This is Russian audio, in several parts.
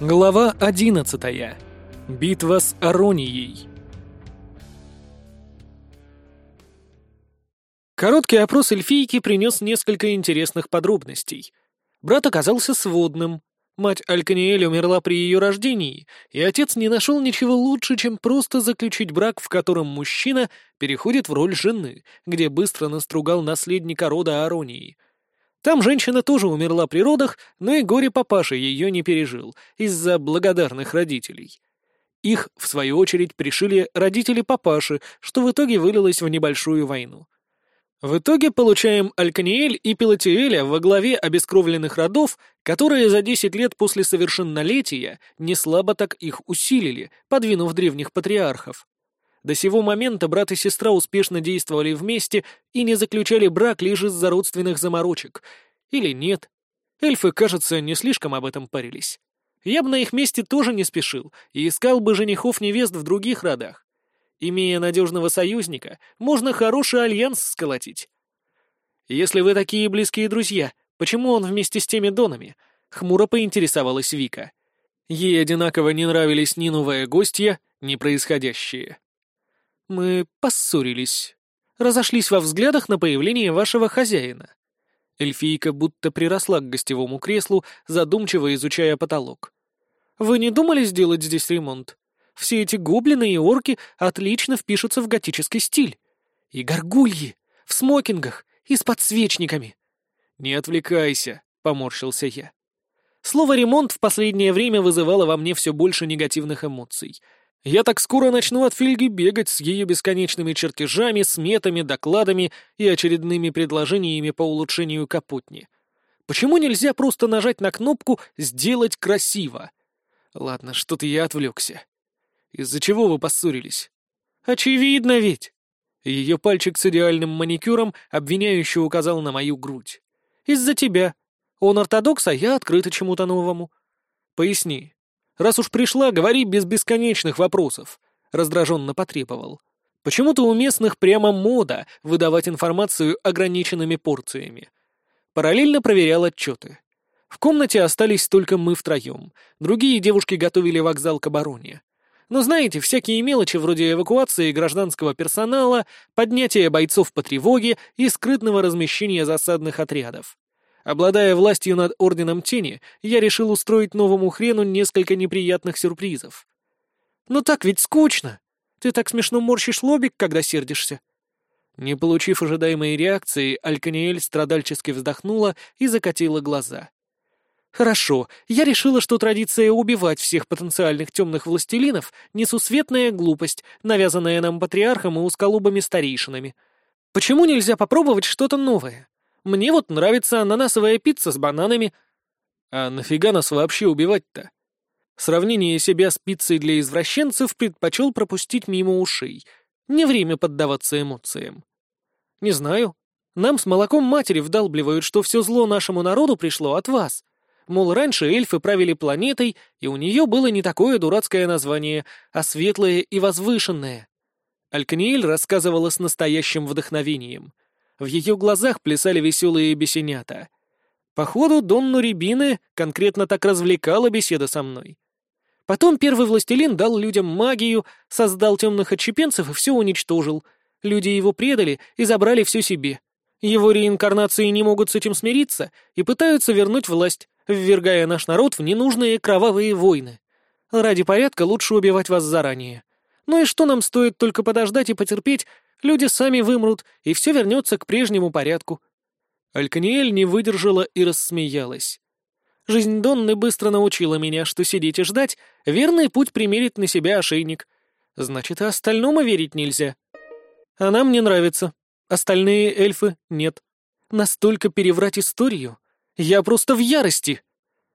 Глава 11. Битва с Аронией. Короткий опрос эльфийки принес несколько интересных подробностей. Брат оказался сводным. Мать Альканиэль умерла при ее рождении, и отец не нашел ничего лучше, чем просто заключить брак, в котором мужчина переходит в роль жены, где быстро настругал наследника рода Аронии — там женщина тоже умерла при родах, но и горе папаша ее не пережил из-за благодарных родителей. Их, в свою очередь, пришили родители папаши, что в итоге вылилось в небольшую войну. В итоге получаем Альканиэль и Пелотиэля во главе обескровленных родов, которые за 10 лет после совершеннолетия не слабо так их усилили, подвинув древних патриархов. До сего момента брат и сестра успешно действовали вместе и не заключали брак лишь из-за родственных заморочек. Или нет. Эльфы, кажется, не слишком об этом парились. Я бы на их месте тоже не спешил и искал бы женихов-невест в других родах. Имея надежного союзника, можно хороший альянс сколотить. Если вы такие близкие друзья, почему он вместе с теми донами? Хмуро поинтересовалась Вика. Ей одинаково не нравились ни новая гостья, ни происходящее. Мы поссорились. Разошлись во взглядах на появление вашего хозяина. Эльфийка будто приросла к гостевому креслу, задумчиво изучая потолок. «Вы не думали сделать здесь ремонт? Все эти гоблины и орки отлично впишутся в готический стиль. И горгульи, в смокингах и с подсвечниками». «Не отвлекайся», — поморщился я. Слово «ремонт» в последнее время вызывало во мне все больше негативных эмоций — я так скоро начну от Фильги бегать с ее бесконечными чертежами, сметами, докладами и очередными предложениями по улучшению капотни. Почему нельзя просто нажать на кнопку «Сделать красиво»? Ладно, что-то я отвлекся. Из-за чего вы поссорились? Очевидно ведь. Ее пальчик с идеальным маникюром обвиняюще указал на мою грудь. Из-за тебя. Он ортодокс, а я открыта чему-то новому. Поясни. Раз уж пришла, говори без бесконечных вопросов», — раздраженно потребовал. Почему-то у местных прямо мода выдавать информацию ограниченными порциями. Параллельно проверял отчеты. В комнате остались только мы втроем. Другие девушки готовили вокзал к обороне. Но знаете, всякие мелочи вроде эвакуации гражданского персонала, поднятия бойцов по тревоге и скрытного размещения засадных отрядов. Обладая властью над Орденом Тени, я решил устроить новому хрену несколько неприятных сюрпризов. «Ну так ведь скучно! Ты так смешно морщишь лобик, когда сердишься!» Не получив ожидаемой реакции, Альканиэль страдальчески вздохнула и закатила глаза. «Хорошо, я решила, что традиция убивать всех потенциальных темных властелинов — несусветная глупость, навязанная нам патриархом и усколубыми старейшинами. Почему нельзя попробовать что-то новое? Мне вот нравится ананасовая пицца с бананами. А нафига нас вообще убивать-то? Сравнение себя с пиццей для извращенцев предпочел пропустить мимо ушей. Не время поддаваться эмоциям. Не знаю. Нам с молоком матери вдалбливают, что все зло нашему народу пришло от вас. Мол, раньше эльфы правили планетой, и у нее было не такое дурацкое название, а светлое и возвышенное. Альканиэль рассказывала с настоящим вдохновением — в ее глазах плясали веселые бесенята. Походу, Донну Рябины конкретно так развлекала беседа со мной. Потом первый властелин дал людям магию, создал темных отщепенцев и все уничтожил. Люди его предали и забрали все себе. Его реинкарнации не могут с этим смириться и пытаются вернуть власть, ввергая наш народ в ненужные кровавые войны. Ради порядка лучше убивать вас заранее. Ну и что нам стоит только подождать и потерпеть, Люди сами вымрут, и все вернется к прежнему порядку». Альканиэль не выдержала и рассмеялась. Жизнь Донны быстро научила меня, что сидеть и ждать — верный путь примерить на себя ошейник. Значит, и остальному верить нельзя. Она мне нравится. Остальные эльфы — нет. Настолько переврать историю. Я просто в ярости.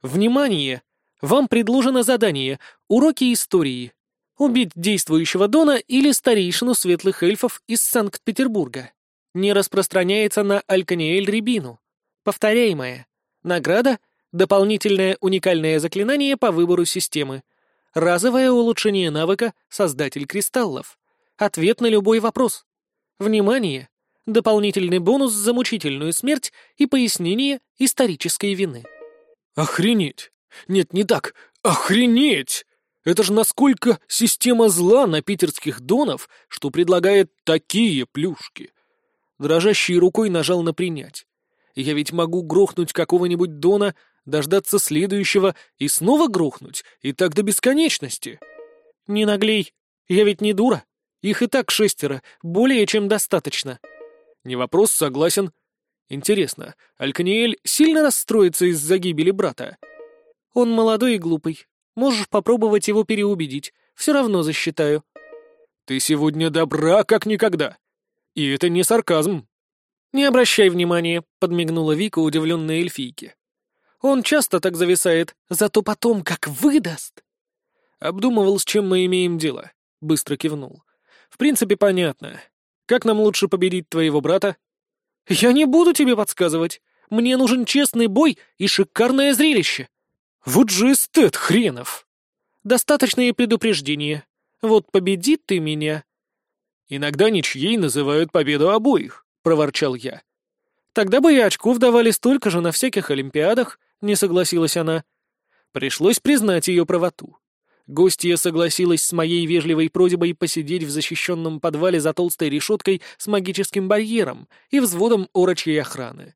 Внимание! Вам предложено задание «Уроки истории». Убить действующего Дона или старейшину светлых эльфов из Санкт-Петербурга. Не распространяется на Альканиэль Рябину. Повторяемое. Награда — дополнительное уникальное заклинание по выбору системы. Разовое улучшение навыка «Создатель кристаллов». Ответ на любой вопрос. Внимание! Дополнительный бонус за мучительную смерть и пояснение исторической вины. Охренеть! Нет, не так. Охренеть! Это же насколько система зла на питерских донов, что предлагает такие плюшки. Дрожащей рукой нажал на «принять». Я ведь могу грохнуть какого-нибудь дона, дождаться следующего и снова грохнуть, и так до бесконечности. Не наглей, я ведь не дура. Их и так шестеро, более чем достаточно. Не вопрос, согласен. Интересно, Альканиэль сильно расстроится из-за гибели брата? Он молодой и глупый. Можешь попробовать его переубедить. Все равно засчитаю. Ты сегодня добра, как никогда. И это не сарказм. Не обращай внимания, подмигнула Вика удивленной эльфийке. Он часто так зависает, зато потом как выдаст. Обдумывал, с чем мы имеем дело. Быстро кивнул. В принципе, понятно. Как нам лучше победить твоего брата? Я не буду тебе подсказывать. Мне нужен честный бой и шикарное зрелище. Вот же эстет хренов. Достаточное предупреждение. Вот победит ты меня. Иногда ничьей называют победу обоих, проворчал я. Тогда бы и очков давали столько же на всяких олимпиадах, не согласилась она. Пришлось признать ее правоту. Гостья согласилась с моей вежливой просьбой посидеть в защищенном подвале за толстой решеткой с магическим барьером и взводом орочьей охраны.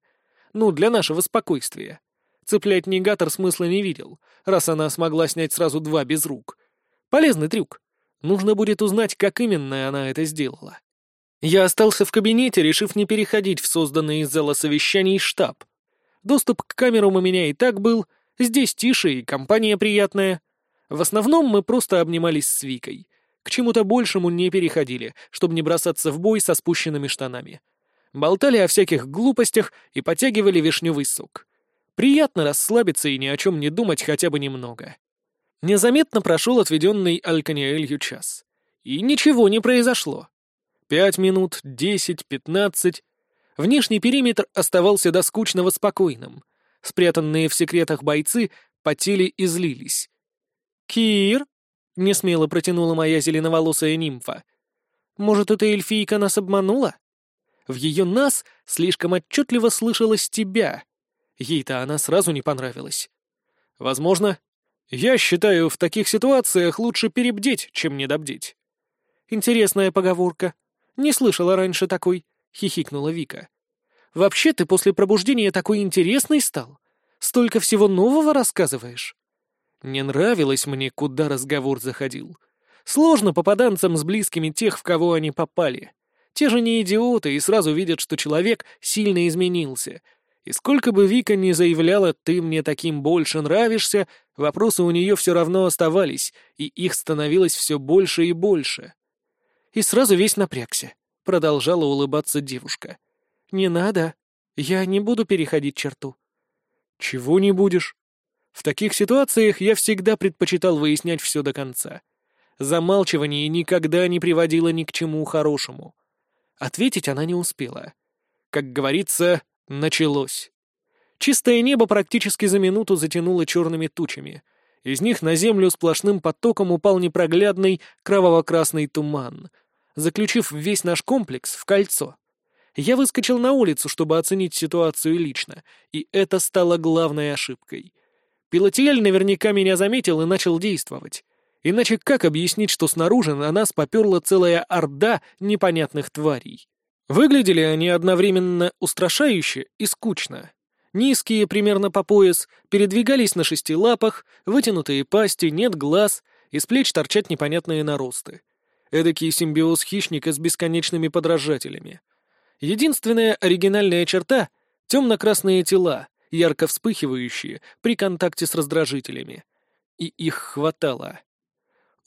Ну, для нашего спокойствия. Цеплять негатор смысла не видел, раз она смогла снять сразу два без рук. Полезный трюк. Нужно будет узнать, как именно она это сделала. Я остался в кабинете, решив не переходить в созданный из зала совещаний штаб. Доступ к камерам у меня и так был, здесь тише и компания приятная — в основном мы просто обнимались с Викой. К чему-то большему не переходили, чтобы не бросаться в бой со спущенными штанами. Болтали о всяких глупостях и потягивали вишневый сок. Приятно расслабиться и ни о чем не думать хотя бы немного. Незаметно прошел отведенный Альканиэлью час. И ничего не произошло. Пять минут, десять, пятнадцать. Внешний периметр оставался до скучного спокойным. Спрятанные в секретах бойцы потели и злились. «Кир?» — несмело протянула моя зеленоволосая нимфа. «Может, эта эльфийка нас обманула? В ее «нас» слишком отчетливо слышалось «тебя». Ей-то она сразу не понравилась. Возможно. Я считаю, в таких ситуациях лучше перебдеть, чем недобдеть. Интересная поговорка. Не слышала раньше такой, — хихикнула Вика. Вообще ты после пробуждения такой интересный стал. Столько всего нового рассказываешь. Не нравилось мне, куда разговор заходил. Сложно попаданцам с близкими тех, в кого они попали. Те же не идиоты и сразу видят, что человек сильно изменился. И сколько бы Вика ни заявляла «ты мне таким больше нравишься», вопросы у нее все равно оставались, и их становилось все больше и больше. И сразу весь напрягся. Продолжала улыбаться девушка. «Не надо. Я не буду переходить черту». «Чего не будешь?» В таких ситуациях я всегда предпочитал выяснять все до конца. Замалчивание никогда не приводило ни к чему хорошему. Ответить она не успела. Как говорится, началось. Чистое небо практически за минуту затянуло черными тучами. Из них на землю сплошным потоком упал непроглядный кроваво-красный туман, заключив весь наш комплекс в кольцо. Я выскочил на улицу, чтобы оценить ситуацию лично, и это стало главной ошибкой. Пилотиэль наверняка меня заметил и начал действовать. Иначе как объяснить, что снаружи на нас поперла целая орда непонятных тварей? Выглядели они одновременно устрашающе и скучно. Низкие, примерно по пояс, передвигались на шести лапах, вытянутые пасти, нет глаз, из плеч торчат непонятные наросты. Эдакий симбиоз хищника с бесконечными подражателями. Единственная оригинальная черта — темно-красные тела, ярко вспыхивающие при контакте с раздражителями. И их хватало.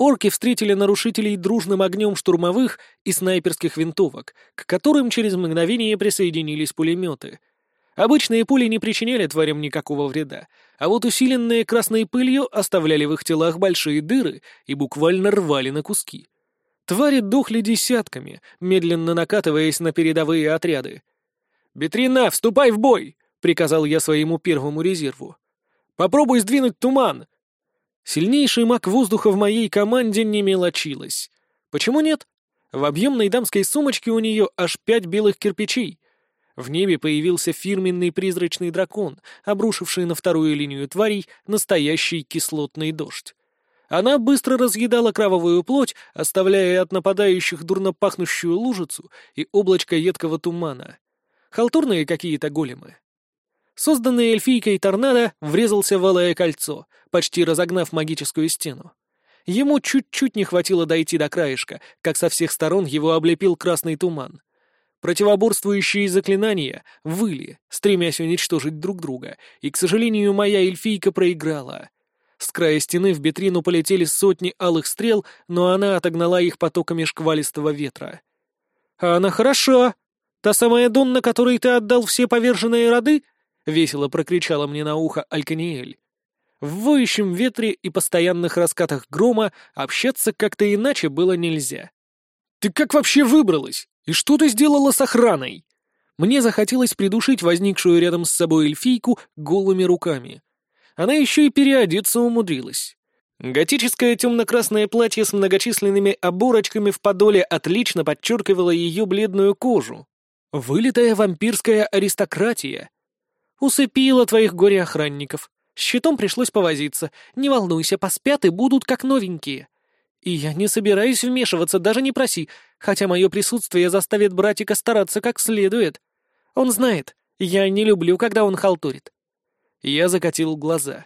Орки встретили нарушителей дружным огнем штурмовых и снайперских винтовок, к которым через мгновение присоединились пулеметы. Обычные пули не причиняли тварям никакого вреда, а вот усиленные красной пылью оставляли в их телах большие дыры и буквально рвали на куски. Твари дохли десятками, медленно накатываясь на передовые отряды. «Бетрина, вступай в бой!» — приказал я своему первому резерву. «Попробуй сдвинуть туман!» Сильнейший маг воздуха в моей команде не мелочилась. Почему нет? В объемной дамской сумочке у нее аж пять белых кирпичей. В небе появился фирменный призрачный дракон, обрушивший на вторую линию тварей настоящий кислотный дождь. Она быстро разъедала кровавую плоть, оставляя от нападающих дурно пахнущую лужицу и облачко едкого тумана. Халтурные какие-то големы. Созданный эльфийкой торнадо врезался в алое кольцо, почти разогнав магическую стену. Ему чуть-чуть не хватило дойти до краешка, как со всех сторон его облепил красный туман. Противоборствующие заклинания выли, стремясь уничтожить друг друга, и, к сожалению, моя эльфийка проиграла. С края стены в битрину полетели сотни алых стрел, но она отогнала их потоками шквалистого ветра. «А она хороша! Та самая Донна, которой ты отдал все поверженные роды?» — весело прокричала мне на ухо Альканиэль. В воющем ветре и постоянных раскатах грома общаться как-то иначе было нельзя. «Ты как вообще выбралась? И что ты сделала с охраной?» Мне захотелось придушить возникшую рядом с собой эльфийку голыми руками. Она еще и переодеться умудрилась. Готическое темно-красное платье с многочисленными оборочками в подоле отлично подчеркивало ее бледную кожу. Вылитая вампирская аристократия. Усыпила твоих горе-охранников. С щитом пришлось повозиться. Не волнуйся, поспят и будут как новенькие. И я не собираюсь вмешиваться, даже не проси, хотя мое присутствие заставит братика стараться как следует. Он знает, я не люблю, когда он халтурит. Я закатил глаза.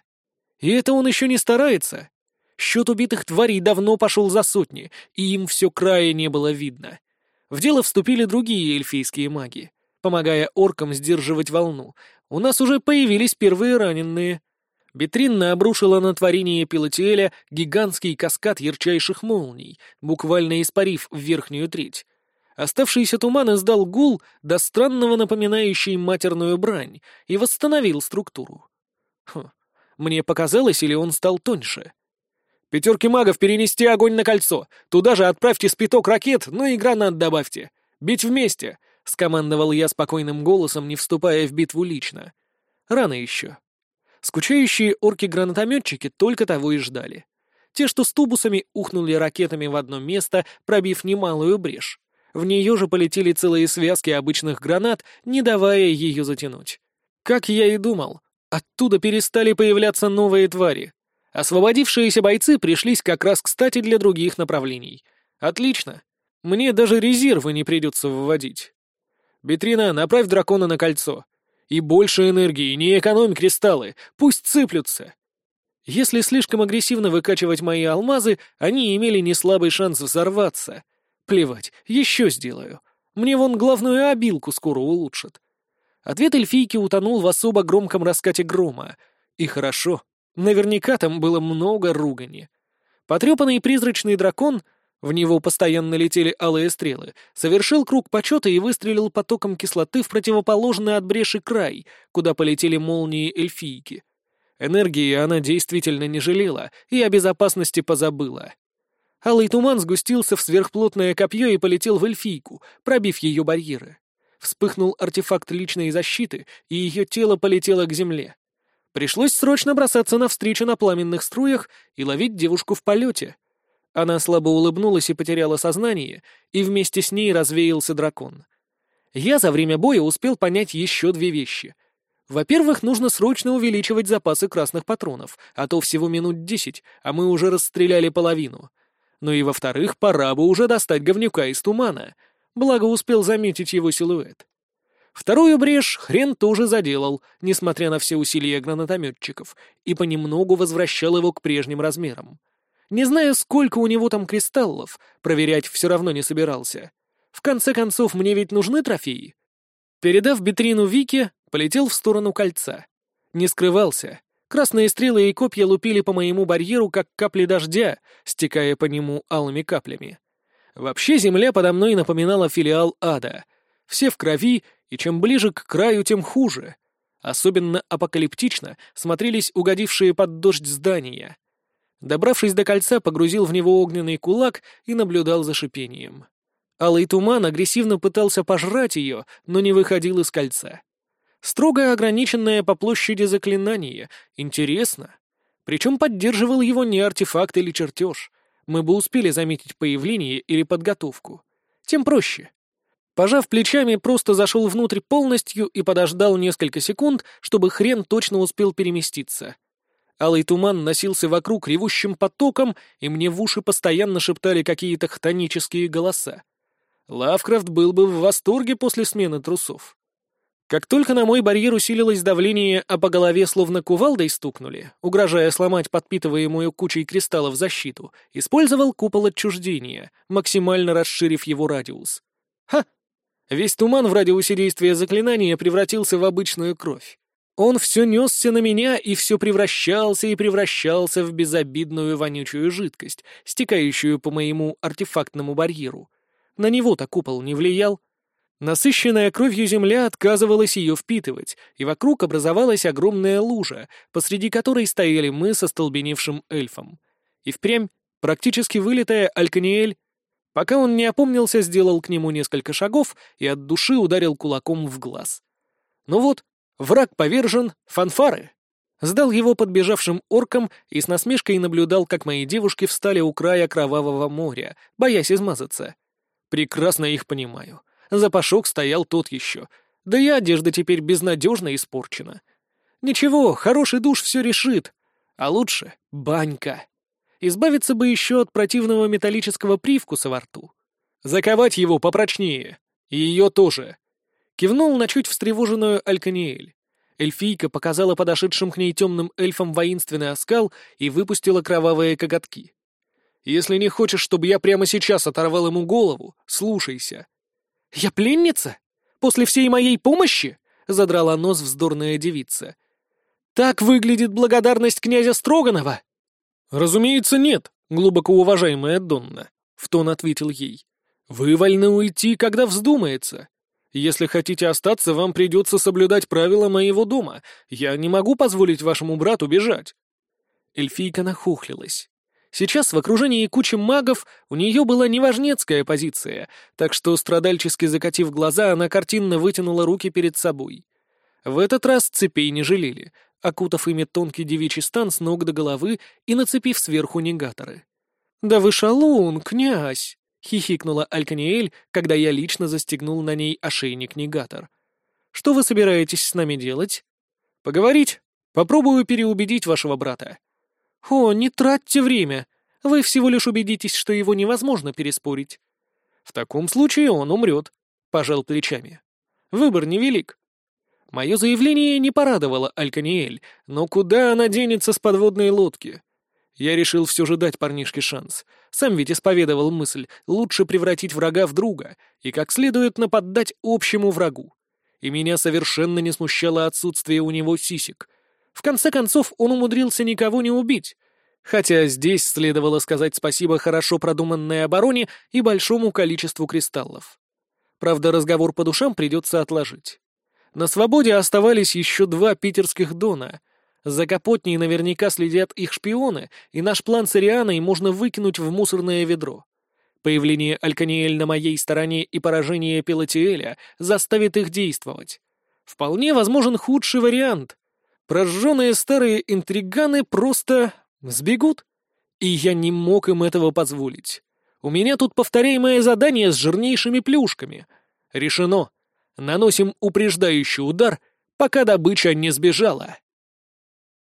И это он еще не старается. Счет убитых тварей давно пошел за сотни, и им все края не было видно. В дело вступили другие эльфийские маги, помогая оркам сдерживать волну. У нас уже появились первые раненые. Бетринна обрушила на творение Пилотиэля гигантский каскад ярчайших молний, буквально испарив в верхнюю треть. Оставшийся туман издал гул, до странного напоминающий матерную брань, и восстановил структуру. Хм, мне показалось, или он стал тоньше? «Пятерки магов перенести огонь на кольцо! Туда же отправьте спиток ракет, ну и гранат добавьте! Бить вместе!» — скомандовал я спокойным голосом, не вступая в битву лично. Рано еще. Скучающие орки-гранатометчики только того и ждали. Те, что с тубусами, ухнули ракетами в одно место, пробив немалую брешь. В нее же полетели целые связки обычных гранат, не давая ее затянуть. Как я и думал, оттуда перестали появляться новые твари. Освободившиеся бойцы пришлись как раз кстати для других направлений. Отлично. Мне даже резервы не придется вводить. Бетрина, направь дракона на кольцо. И больше энергии, не экономь кристаллы, пусть сыплются. Если слишком агрессивно выкачивать мои алмазы, они имели неслабый шанс взорваться. Плевать, еще сделаю. Мне вон главную обилку скоро улучшат. Ответ эльфийки утонул в особо громком раскате грома. И хорошо. Наверняка там было много ругани. Потрепанный призрачный дракон — в него постоянно летели алые стрелы, совершил круг почета и выстрелил потоком кислоты в противоположный от бреши край, куда полетели молнии эльфийки. Энергии она действительно не жалела и о безопасности позабыла. Алый туман сгустился в сверхплотное копье и полетел в эльфийку, пробив ее барьеры. Вспыхнул артефакт личной защиты, и ее тело полетело к земле. Пришлось срочно бросаться навстречу на пламенных струях и ловить девушку в полете — она слабо улыбнулась и потеряла сознание, и вместе с ней развеялся дракон. Я за время боя успел понять еще две вещи. Во-первых, нужно срочно увеличивать запасы красных патронов, а то всего минут десять, а мы уже расстреляли половину. Ну и во-вторых, пора бы уже достать говнюка из тумана, благо успел заметить его силуэт. Вторую брешь хрен тоже заделал, несмотря на все усилия гранатометчиков, и понемногу возвращал его к прежним размерам. Не знаю, сколько у него там кристаллов, проверять все равно не собирался. В конце концов, мне ведь нужны трофеи. Передав битрину Вике, полетел в сторону кольца. Не скрывался. Красные стрелы и копья лупили по моему барьеру, как капли дождя, стекая по нему алыми каплями. Вообще земля подо мной напоминала филиал ада. Все в крови, и чем ближе к краю, тем хуже. Особенно апокалиптично смотрелись угодившие под дождь здания. Добравшись до кольца, погрузил в него огненный кулак и наблюдал за шипением. Алый туман агрессивно пытался пожрать ее, но не выходил из кольца. Строго ограниченное по площади заклинание. Интересно. Причем поддерживал его не артефакт или чертеж. Мы бы успели заметить появление или подготовку. Тем проще. Пожав плечами, просто зашел внутрь полностью и подождал несколько секунд, чтобы хрен точно успел переместиться. Алый туман носился вокруг ревущим потоком, и мне в уши постоянно шептали какие-то хтонические голоса. Лавкрафт был бы в восторге после смены трусов. Как только на мой барьер усилилось давление, а по голове словно кувалдой стукнули, угрожая сломать подпитываемую кучей кристаллов защиту, использовал купол отчуждения, максимально расширив его радиус. Ха! Весь туман в радиусе действия заклинания превратился в обычную кровь. Он все несся на меня и все превращался и превращался в безобидную вонючую жидкость, стекающую по моему артефактному барьеру. На него-то купол не влиял. Насыщенная кровью земля отказывалась ее впитывать, и вокруг образовалась огромная лужа, посреди которой стояли мы со столбеневшим эльфом. И впрямь, практически вылитая Альканиэль, Пока он не опомнился, сделал к нему несколько шагов и от души ударил кулаком в глаз. Ну вот, враг повержен, фанфары. Сдал его подбежавшим оркам и с насмешкой наблюдал, как мои девушки встали у края кровавого моря, боясь измазаться. Прекрасно их понимаю. Запашок стоял тот еще. Да и одежда теперь безнадежно испорчена. Ничего, хороший душ все решит. А лучше банька. Избавиться бы еще от противного металлического привкуса во рту. Заковать его попрочнее. И ее тоже. Кивнул на чуть встревоженную Альканиэль. Эльфийка показала подошедшим к ней темным эльфам воинственный оскал и выпустила кровавые коготки. «Если не хочешь, чтобы я прямо сейчас оторвал ему голову, слушайся». «Я пленница? После всей моей помощи?» — задрала нос вздорная девица. «Так выглядит благодарность князя Строганова!» «Разумеется, нет, глубоко уважаемая Донна», — в тон ответил ей. «Вы вольны уйти, когда вздумается. Если хотите остаться, вам придется соблюдать правила моего дома. Я не могу позволить вашему брату бежать». Эльфийка нахухлилась. Сейчас в окружении кучи магов у нее была неважнецкая позиция, так что, страдальчески закатив глаза, она картинно вытянула руки перед собой. В этот раз цепей не жалели, окутав ими тонкий девичий стан с ног до головы и нацепив сверху негаторы. «Да вы шалун, князь!» — хихикнула Альканиэль, когда я лично застегнул на ней ошейник-негатор. «Что вы собираетесь с нами делать?» «Поговорить. Попробую переубедить вашего брата». «О, не тратьте время. Вы всего лишь убедитесь, что его невозможно переспорить». «В таком случае он умрет», — пожал плечами. «Выбор невелик. Мое заявление не порадовало Альканиэль, но куда она денется с подводной лодки? Я решил все же дать парнишке шанс. Сам ведь исповедовал мысль лучше превратить врага в друга и как следует нападать общему врагу. И меня совершенно не смущало отсутствие у него сисек. В конце концов, он умудрился никого не убить. Хотя здесь следовало сказать спасибо хорошо продуманной обороне и большому количеству кристаллов. Правда, разговор по душам придется отложить. На свободе оставались еще два питерских дона. За Капотней наверняка следят их шпионы, и наш план с Ирианой можно выкинуть в мусорное ведро. Появление Альканиэль на моей стороне и поражение Пелотиэля заставит их действовать. Вполне возможен худший вариант. Прожженные старые интриганы просто сбегут. И я не мог им этого позволить. У меня тут повторяемое задание с жирнейшими плюшками. Решено. Наносим упреждающий удар, пока добыча не сбежала.